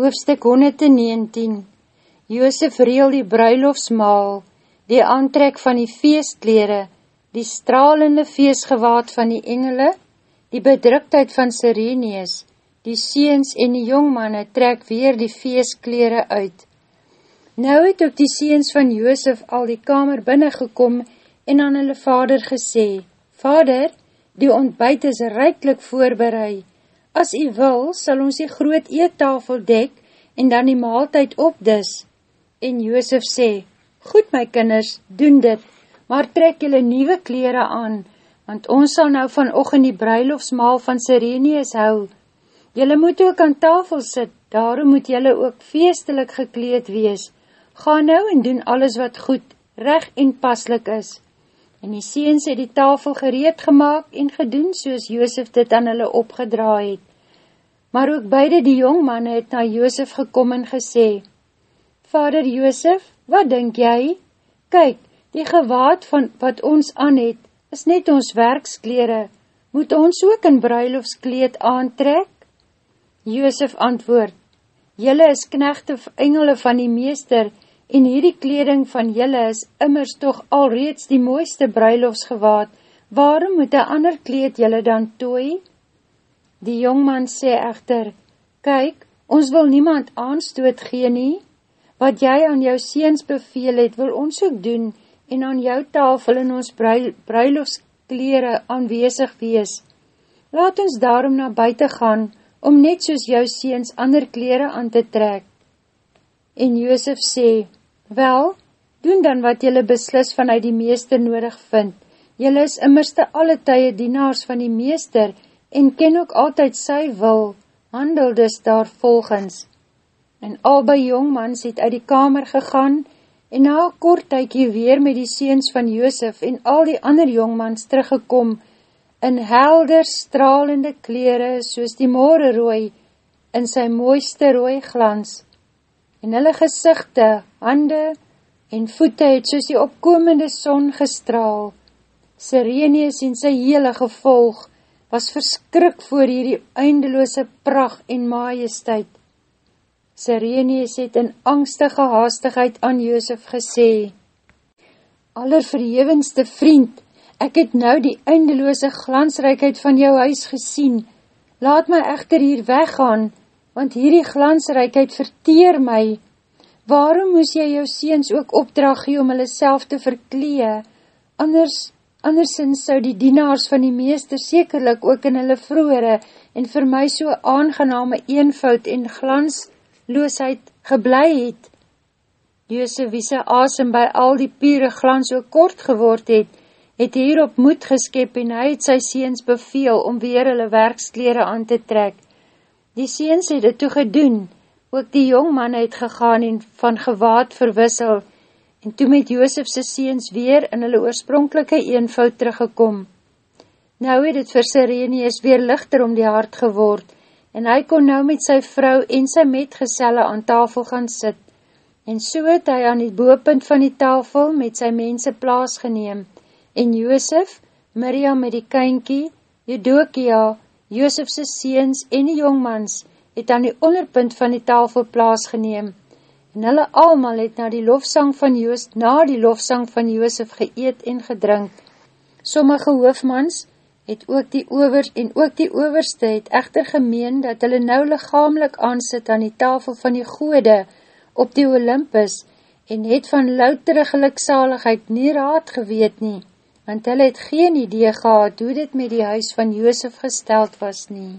Hoofstuk 119 Joosef reel die bruilofsmaal, die aantrek van die feestklere, die stralende feestgewaad van die engele, die bedruktheid van Sireneus, die seens en die jongmanne trek weer die feestklere uit. Nou het ook die seens van Joosef al die kamer binnengekom en aan hulle vader gesê, Vader, die ontbijt is reiklik voorbereid, As u wil, sal ons die groot eettafel dek en dan die maaltijd opdis. En Joosef sê, Goed my kinders, doen dit, maar trek julle nieuwe kleren aan, want ons sal nou vanochtend die bruilofsmaal van Sireneus hou. Julle moet ook aan tafel sit, daarom moet julle ook feestelik gekleed wees. Ga nou en doen alles wat goed, recht en paslik is. En die seens het die tafel gereed gemaakt en gedoen soos Joosef dit aan hulle opgedraai het. Maar ook beide die jongmanne het na Joosef gekom en gesê, Vader Joosef, wat denk jy? Kyk, die gewaad van wat ons aan het, is net ons werksklere. Moet ons ook een bruilofskleed aantrek? Joosef antwoord, Julle is knechte engele van die meester, en hierdie kleding van julle is immers toch alreeds die mooiste bruilofsgewaad, waarom moet een ander kleed julle dan tooi? Die jongman sê echter, kyk, ons wil niemand aanstoot gee nie, wat jy aan jou seens beveel het, wil ons ook doen, en aan jou tafel in ons bruilofskleren aanwezig wees. Laat ons daarom na buiten gaan, om net soos jou seens ander kleren aan te trek. En Joosef sê, Wel, doen dan wat jylle beslis vanuit die meester nodig vind. Jylle is immerste alle tye dienaars van die meester en ken ook altyd sy wil, handel dus daar volgens. En al by jongmans het uit die kamer gegaan en na kort tykie weer met die seens van Joosef en al die ander jongmans teruggekom in helder stralende kleren soos die moore rooi in sy mooiste rooi glans en hulle gezichte, hande en voete het soos die opkomende son gestraal. Sireneus en sy hele gevolg was verskrik voor hierdie eindeloose pracht en majesteit. Sireneus het in angstige haastigheid aan Joosef gesê, Allerverhevenste vriend, ek het nou die eindeloose glansrijkheid van jou huis gesien, laat my echter hier weggaan, want hierdie glansrijkheid verteer my. Waarom moes jy jou seens ook opdrag gee om hulle self te verklee? Anders, andersins sou die dienaars van die meester sekerlik ook in hulle vroere en vir my so aangename eenvoud en glansloosheid geblei het. Jose wie sy asem by al die pure glans ook kort geword het, het hierop moed geskep en hy het sy seens beveel om weer hulle werkskleren aan te trek. Die seens het dit toe gedoen, ook die jongman het gegaan en van gewaad verwissel, en toe met Joosefse seens weer in hulle oorspronkelike eenvoud teruggekom. Nou het het vir Sireneus weer lichter om die hart geword, en hy kon nou met sy vrou en sy metgezelle aan tafel gaan sit, en so het hy aan die boopunt van die tafel met sy mense plaas geneem, en Joosef, Miriam met die kynkie, Judokia, Joosefse seens en die jongmans het aan die onderpunt van die tafel plaas geneem en hulle almal het na die lofsang van Joos, na die lofsang van Joosef geëet en gedrink. Sommige hoofmans het ook die overs en ook die overste het echter gemeen dat hulle nou lichamelik aansit aan die tafel van die goede op die Olympus en het van loutere gelukzaligheid nie raad geweet nie want hulle het geen idee gehad hoe dit met die huis van Joosef gesteld was nie.